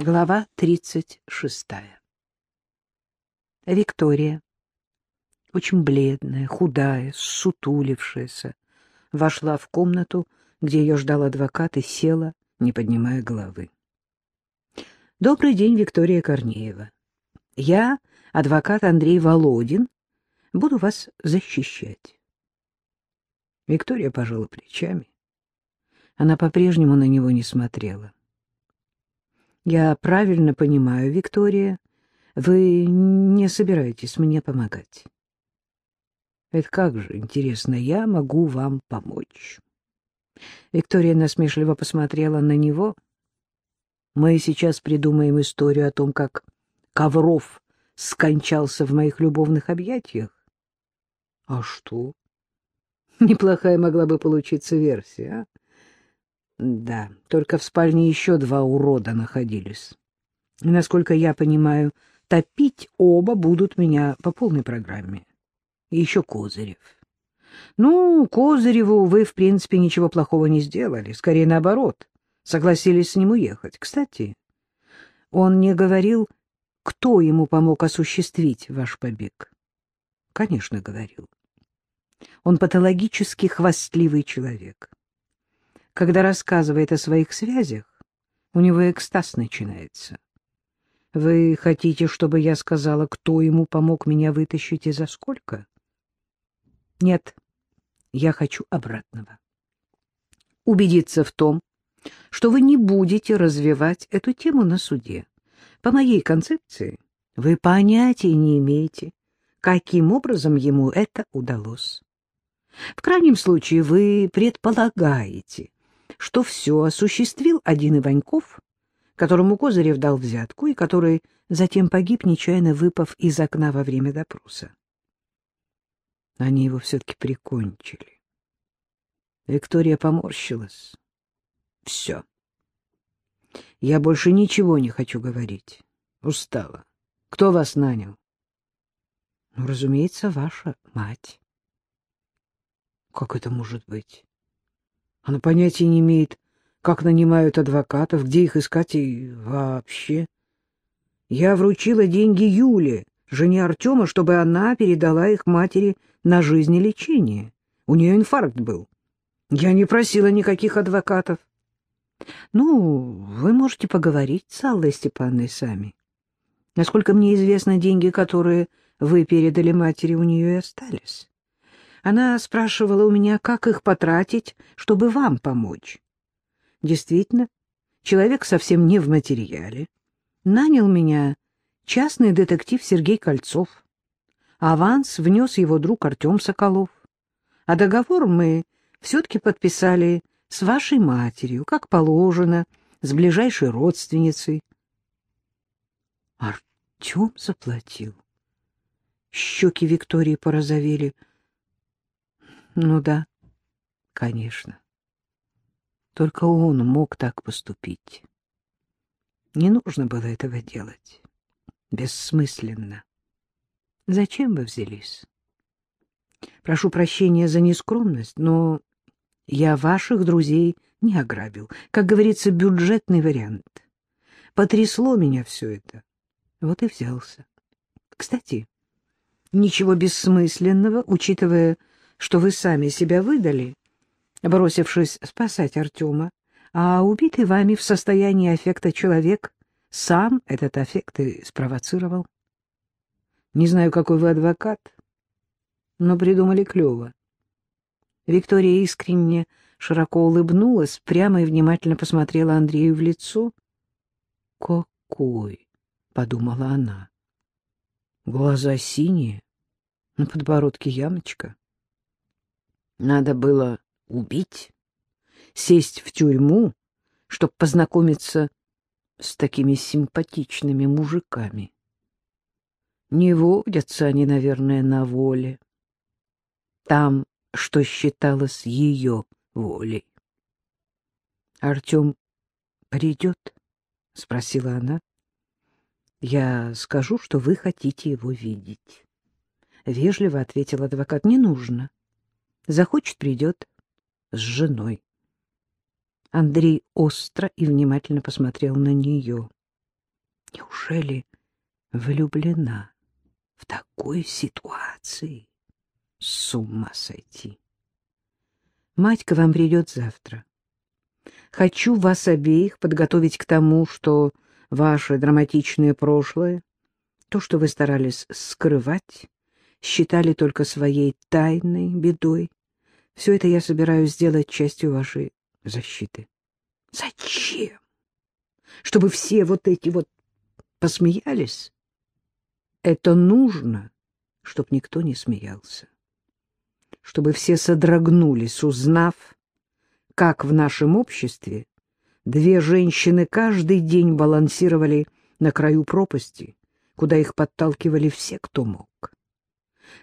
Глава 36. Виктория, очень бледная, худая, сутулившаяся, вошла в комнату, где ее ждал адвокат, и села, не поднимая головы. «Добрый день, Виктория Корнеева. Я, адвокат Андрей Володин, буду вас защищать». Виктория пожала плечами. Она по-прежнему на него не смотрела. Я правильно понимаю, Виктория, вы не собираетесь мне помогать. Это как же, интересно, я могу вам помочь. Виктория насмешливо посмотрела на него. Мы сейчас придумаем историю о том, как Ковров скончался в моих любовных объятиях. А что? Неплохая могла бы получиться версия, а? Да, только в спальне еще два урода находились. И, насколько я понимаю, топить оба будут меня по полной программе. И еще Козырев. Ну, Козыреву вы, в принципе, ничего плохого не сделали. Скорее, наоборот, согласились с ним уехать. Кстати, он не говорил, кто ему помог осуществить ваш побег. Конечно, говорил. Он патологически хвастливый человек. Когда рассказывает о своих связях, у него экстаз начинается. Вы хотите, чтобы я сказала, кто ему помог меня вытащить и за сколько? Нет, я хочу обратного. Убедиться в том, что вы не будете развивать эту тему на суде. По моей концепции, вы понятия не имеете, каким образом ему это удалось. В крайнем случае, вы предполагаете, что все осуществил один Иваньков, которому Козырев дал взятку и который затем погиб, нечаянно выпав из окна во время допроса. Они его все-таки прикончили. Виктория поморщилась. Все. Я больше ничего не хочу говорить. Устала. Кто вас нанял? Ну, разумеется, ваша мать. Как это может быть? Она понятия не имеет, как нанимают адвокатов, где их искать и вообще. Я вручила деньги Юле, жене Артема, чтобы она передала их матери на жизнь и лечение. У нее инфаркт был. Я не просила никаких адвокатов. Ну, вы можете поговорить с Аллой Степановной сами. Насколько мне известно, деньги, которые вы передали матери, у нее и остались. Она спрашивала у меня, как их потратить, чтобы вам помочь. Действительно, человек совсем не в материале. Нанял меня частный детектив Сергей Кольцов. Аванс внес его друг Артем Соколов. А договор мы все-таки подписали с вашей матерью, как положено, с ближайшей родственницей. Артем заплатил. Щеки Виктории порозовели — ну да, конечно. Только он мог так поступить. Не нужно было этого делать. Бессмысленно. Зачем вы взялись? Прошу прощения за нескромность, но я ваших друзей не ограбил. Как говорится, бюджетный вариант. Потрясло меня все это. Вот и взялся. Кстати, ничего бессмысленного, учитывая что вы сами себя выдали, бросившись спасать Артема, а убитый вами в состоянии аффекта человек сам этот аффект и спровоцировал. Не знаю, какой вы адвокат, но придумали клево. Виктория искренне широко улыбнулась, прямо и внимательно посмотрела Андрею в лицо. «Какой?» — подумала она. Глаза синие, на подбородке ямочка. Надо было убить, сесть в тюрьму, чтобы познакомиться с такими симпатичными мужиками. Не водятся они, наверное, на воле. Там, что считалось ее волей. — Артем придет? — спросила она. — Я скажу, что вы хотите его видеть. Вежливо ответил адвокат. — Не нужно. Захочет — придет с женой. Андрей остро и внимательно посмотрел на нее. Неужели влюблена в такой ситуации? С ума сойти. Мать к вам придет завтра. Хочу вас обеих подготовить к тому, что ваше драматичное прошлое, то, что вы старались скрывать, считали только своей тайной бедой, все это я собираюсь сделать частью вашей защиты. Зачем? Чтобы все вот эти вот посмеялись? Это нужно, чтобы никто не смеялся. Чтобы все содрогнулись, узнав, как в нашем обществе две женщины каждый день балансировали на краю пропасти, куда их подталкивали все, кто мог.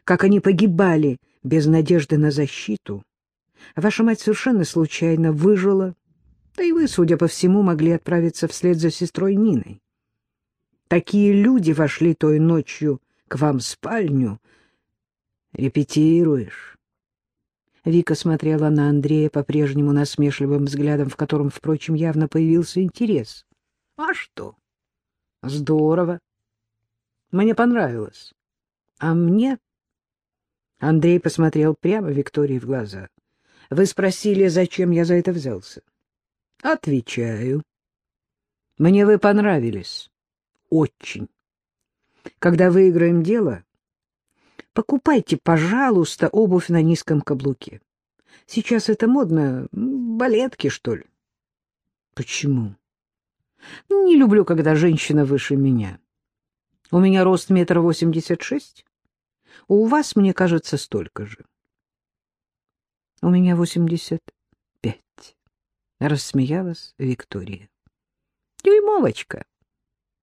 Как они погибали без надежды на защиту. Ваша мать совершенно случайно выжила, да и вы, судя по всему, могли отправиться вслед за сестрой Ниной. Такие люди вошли той ночью к вам в спальню. Репетируешь. Вика смотрела на Андрея по-прежнему насмешливым взглядом, в котором, впрочем, явно появился интерес. — А что? — Здорово. Мне понравилось. — А мне? Андрей посмотрел прямо Виктории в глаза. — Вы спросили, зачем я за это взялся? — Отвечаю. — Мне вы понравились. Очень. Когда выиграем дело, Покупайте, пожалуйста, обувь на низком каблуке. Сейчас это модно. Балетки, что ли? Почему? Не люблю, когда женщина выше меня. У меня рост метр восемьдесят шесть. У вас, мне кажется, столько же. У меня восемьдесят пять. Рассмеялась Виктория. Дюймовочка.